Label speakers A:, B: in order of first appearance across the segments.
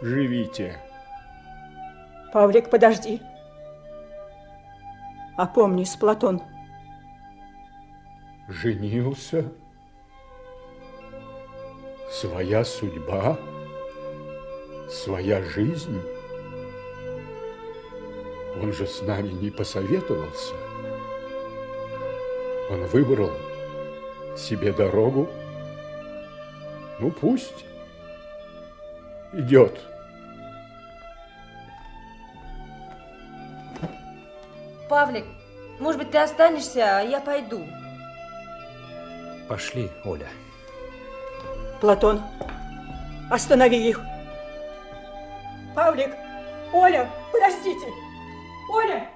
A: живите.
B: Павлик, подожди. Опомнись, Платон.
A: Женился? Своя судьба? Своя жизнь? Он же с нами не посоветовался. Он выбрал себе дорогу. Ну, пусть идет.
C: Павлик, может быть, ты останешься, а я пойду.
D: Пошли, Оля.
B: Платон, останови их. Павлик, Оля, подождите. Оля!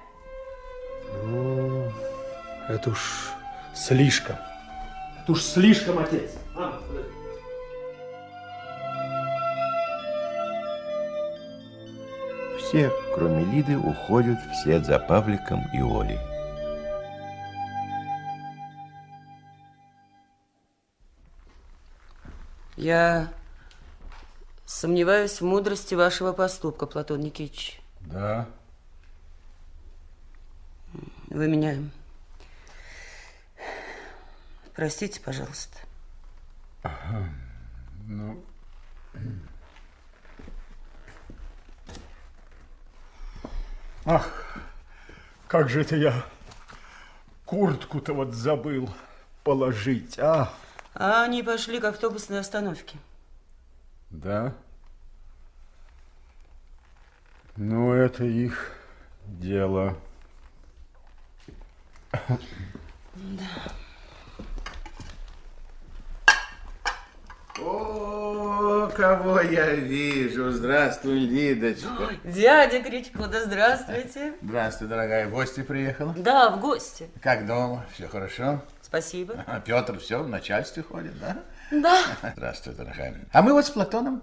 D: Ну, это уж слишком. Это уж слишком, отец. А,
E: Все, кроме Лиды, уходят вслед за Павликом и Олей.
F: Я сомневаюсь в мудрости вашего поступка, Платон Никитич.
A: Да.
F: Вы меня простите, пожалуйста.
A: Ага. Ну... Ах, как же это я куртку-то вот забыл положить, а?
F: А они пошли к автобусной остановке.
A: Да? Ну, это их дело.
F: Да.
G: Кого я вижу. Здравствуй, Лидочка.
F: Дядя Кричко, да здравствуйте.
G: Здравствуй, дорогая. В гости приехала?
F: Да, в гости.
G: Как дома? Все хорошо?
F: Спасибо.
G: А Петр все в начальстве ходит, да?
F: Да.
G: Здравствуй, дорогая. А мы вот с Платоном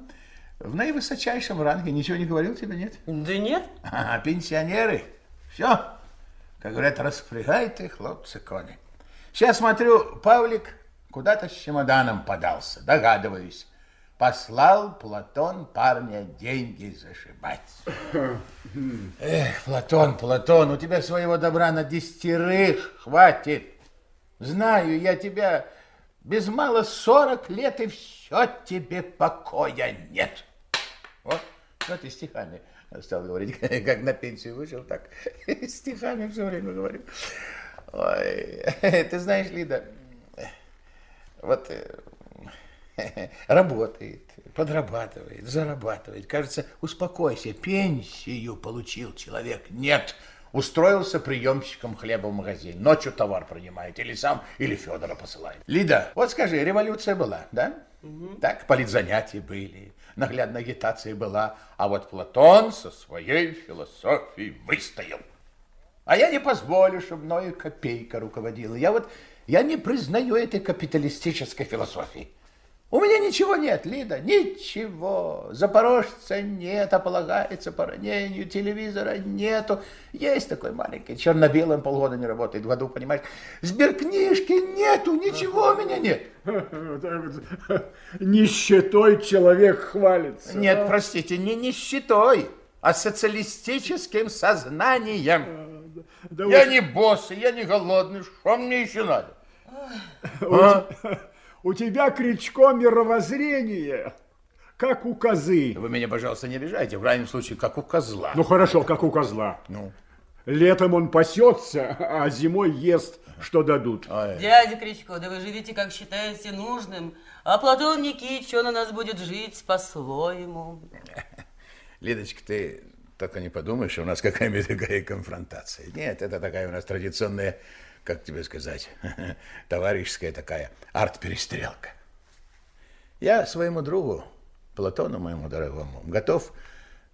G: в наивысочайшем ранге. Ничего не говорил тебе, нет?
F: Да нет.
G: А, пенсионеры. Все. Как говорят, распрягайте, хлопцы, кони. Сейчас смотрю, Павлик куда-то с чемоданом подался, догадываюсь. Послал Платон парня деньги зашибать. Эх, Платон, Платон, у тебя своего добра на десятерых хватит. Знаю я тебя без мало сорок лет, и все тебе покоя нет. Вот, что ты стихами стал говорить, как на пенсию вышел, так стихами все время говорю. Ой, ты знаешь, Лида, вот э, работает, подрабатывает, зарабатывает. Кажется, успокойся, пенсию получил человек. Нет, устроился приемщиком хлеба в магазин. Ночью товар принимает, или сам, или Федора посылает. Лида, вот скажи, революция была, да? Угу. Так, политзанятия были, наглядная агитация была, а вот Платон со своей философией выстоял. А я не позволю, чтобы мною копейка руководила. Я вот я не признаю этой капиталистической философии. У меня ничего нет, Лида, ничего. Запорожца нет, а полагается по ранению, телевизора нету. Есть такой маленький, черно-белым полгода не работает в году, понимаешь. Сберкнижки нету, ничего у меня нет.
A: Нищетой человек хвалится.
G: Нет, простите, не нищетой, а социалистическим сознанием. Да я уж... не босс, я не голодный, что мне еще надо?
A: А? У тебя, Кричко, мировоззрение, как у козы.
G: Вы меня, пожалуйста, не обижайте. В крайнем случае, как у козла.
A: Ну, хорошо, как у козла. Ну? Летом он пасется, а зимой ест, что дадут.
F: Ой. Дядя Кричко, да вы живите, как считаете нужным. А Платон Никитич, он у нас будет жить по-своему.
G: Лидочка, ты только не подумаешь, у нас какая-нибудь такая конфронтация. Нет, это такая у нас традиционная как тебе сказать, товарищеская такая арт-перестрелка. Я своему другу, Платону моему дорогому, готов,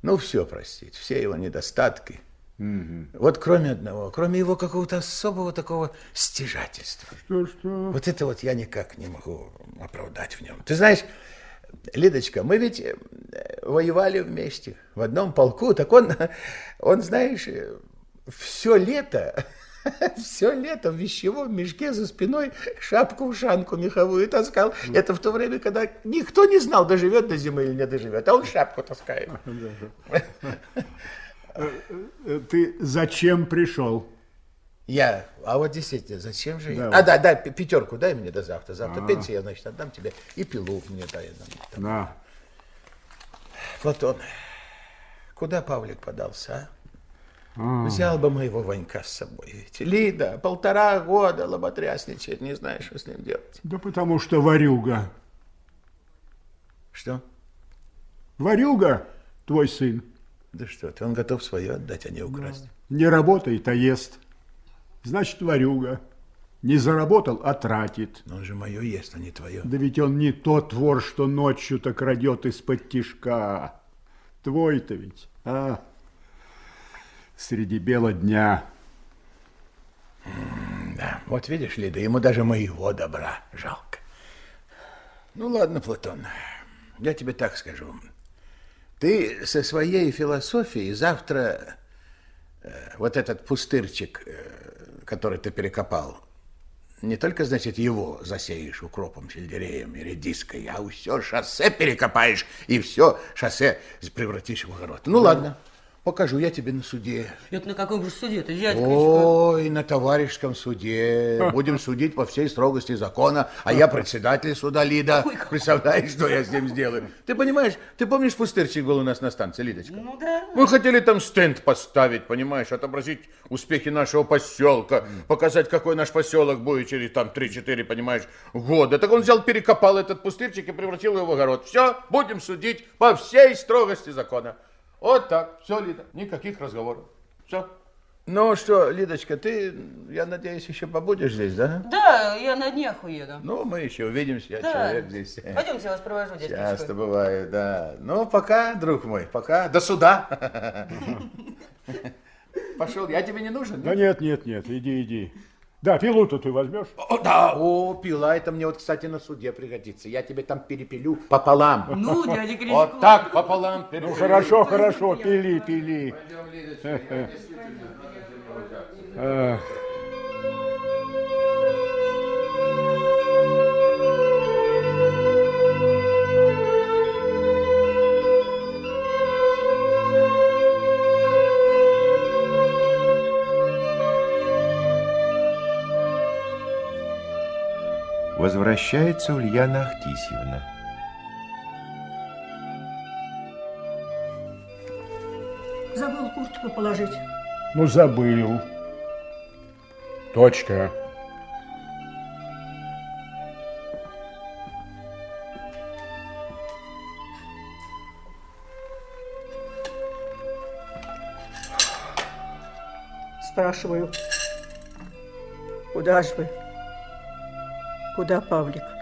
G: ну, все простить, все его недостатки. Угу. Вот кроме одного, кроме его какого-то особого такого стяжательства.
A: Что, что?
G: Вот это вот я никак не могу оправдать в нем. Ты знаешь, Лидочка, мы ведь э, воевали вместе в одном полку, так он, он знаешь, все лето Все лето в вещевом мешке за спиной шапку-ушанку меховую таскал. Это в то время, когда никто не знал, доживет до зимы или не доживет, а он шапку таскает.
A: Э, Ты зачем пришел?
G: Я, а вот действительно, зачем же я?
A: Да.
G: А, да, да, пятерку дай мне до завтра. Завтра пенсия, я, значит, отдам тебе. И пилу мне дай. нам.
A: На.
G: Платон, куда Павлик подался, а? Взял бы моего Ванька с собой. Ведь Лида полтора года лоботрясничает, не знаешь, что с ним делать.
A: Да потому что варюга.
G: Что?
A: Варюга, твой сын,
G: Да что ты, он готов свое отдать, а не украсть.
A: не работает, а ест. Значит, варюга. Не заработал, а тратит.
G: Но он же мое ест, а не твое.
A: Да ведь он не тот вор, что ночью-то крадет из-под тишка. Твой-то ведь, а? Среди бела дня.
G: Да, вот видишь, Лида, ему даже моего добра жалко. Ну ладно, Платон, я тебе так скажу. Ты со своей философией завтра э, вот этот пустырчик, э, который ты перекопал, не только, значит, его засеешь укропом, сельдереем и редиской, а все шоссе перекопаешь и все шоссе превратишь в огород. Ну ладно, покажу я тебе на суде.
F: Это на каком же суде-то, дядька?
G: Ой, на товарищеском суде. Будем судить по всей строгости закона, а я председатель суда Лида. Представляешь, что я с ним сделаю? Ты понимаешь, ты помнишь, пустырчик был у нас на станции, Лидочка?
F: Ну да.
G: Мы хотели там стенд поставить, понимаешь, отобразить успехи нашего поселка, показать, какой наш поселок будет через там 3-4, понимаешь, года. Так он взял, перекопал этот пустырчик и превратил его в огород. Все, будем судить по всей строгости закона. Вот так, все, Лида, никаких разговоров. Все. Ну что, Лидочка, ты, я надеюсь, еще побудешь здесь, да?
F: Да, я на днях уеду.
G: Ну, мы еще увидимся, я
F: Да.
G: человек здесь.
F: Пойдемте, я вас провожу, дядька.
G: Часто бывает, да. Ну, пока, друг мой, пока. До суда. Пошел, я тебе не нужен?
A: Да нет, нет, нет, иди, иди. Да, пилу-то ты возьмешь?
G: О, да, о, пила, это мне вот, кстати, на суде пригодится. Я тебе там перепилю пополам.
F: Ну, дядя Кричко.
G: Вот так, пополам перепилю.
A: Ну, хорошо, хорошо, пили, пили. Ах.
E: Возвращается Ульяна Ахтисьевна.
B: Забыл куртку положить.
A: Ну, забыл. Точка.
B: Спрашиваю, куда ж вы? Куда Павлик?